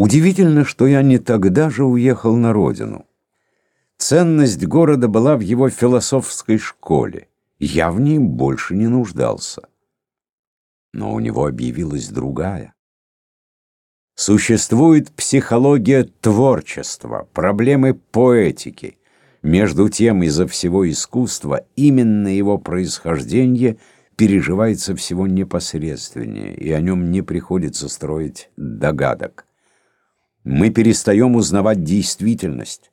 Удивительно, что я не тогда же уехал на родину. Ценность города была в его философской школе. Я в ней больше не нуждался. Но у него объявилась другая. Существует психология творчества, проблемы поэтики. Между тем, из-за всего искусства именно его происхождение переживается всего непосредственнее, и о нем не приходится строить догадок. Мы перестаем узнавать действительность.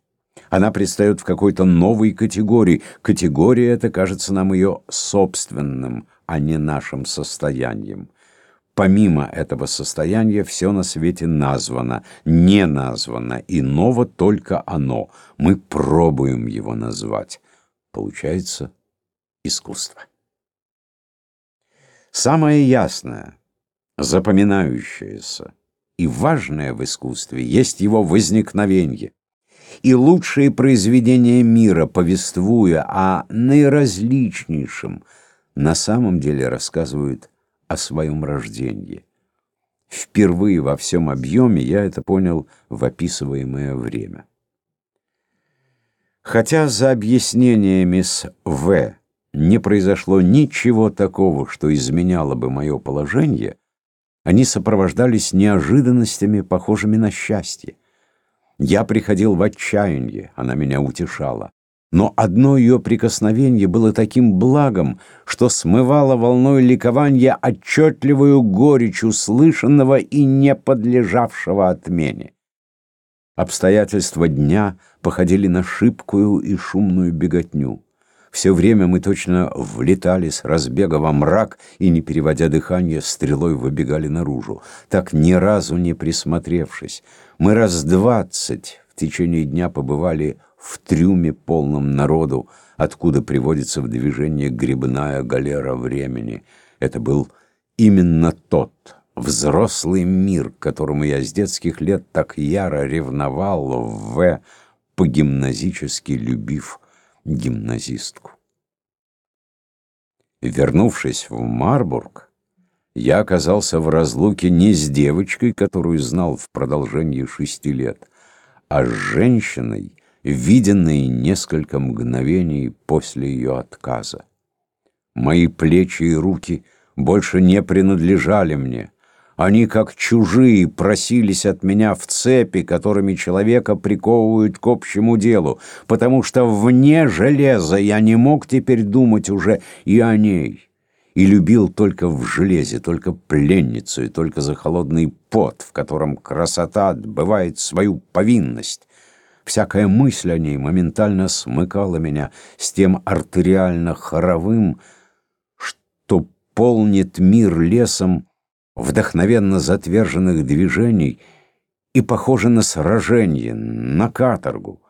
Она предстает в какой-то новой категории. Категория эта кажется нам ее собственным, а не нашим состоянием. Помимо этого состояния все на свете названо, не названо, иного только оно. Мы пробуем его назвать. Получается искусство. Самое ясное, запоминающееся и важное в искусстве есть его возникновение. И лучшие произведения мира, повествуя о наиразличнейшем, на самом деле рассказывают о своем рождении. Впервые во всем объеме я это понял в описываемое время. Хотя за объяснениями с В не произошло ничего такого, что изменяло бы мое положение, они сопровождались неожиданностями, похожими на счастье. Я приходил в отчаяние, она меня утешала. Но одно ее прикосновение было таким благом, что смывало волной ликования отчетливую горечь услышанного и не подлежавшего отмене. Обстоятельства дня походили на шибкую и шумную беготню. Все время мы точно влетали с разбега во мрак и, не переводя дыхание, стрелой выбегали наружу. Так ни разу не присмотревшись, мы раз двадцать в течение дня побывали в трюме полном народу, откуда приводится в движение грибная галера времени. Это был именно тот взрослый мир, которому я с детских лет так яро ревновал в по-гимназически любив гимназистку. Вернувшись в Марбург, я оказался в разлуке не с девочкой, которую знал в продолжении шести лет, а с женщиной, виденные несколько мгновений после ее отказа. Мои плечи и руки больше не принадлежали мне. Они, как чужие, просились от меня в цепи, которыми человека приковывают к общему делу, потому что вне железа я не мог теперь думать уже и о ней, и любил только в железе, только пленницу и только за холодный пот, в котором красота отбывает свою повинность. Всякая мысль о ней моментально смыкала меня с тем артериально-хоровым, что полнит мир лесом вдохновенно затверженных движений и похоже на сражение, на каторгу,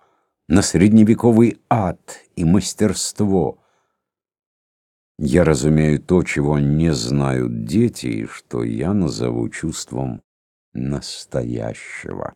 на средневековый ад и мастерство. Я разумею то, чего не знают дети, и что я назову чувством настоящего.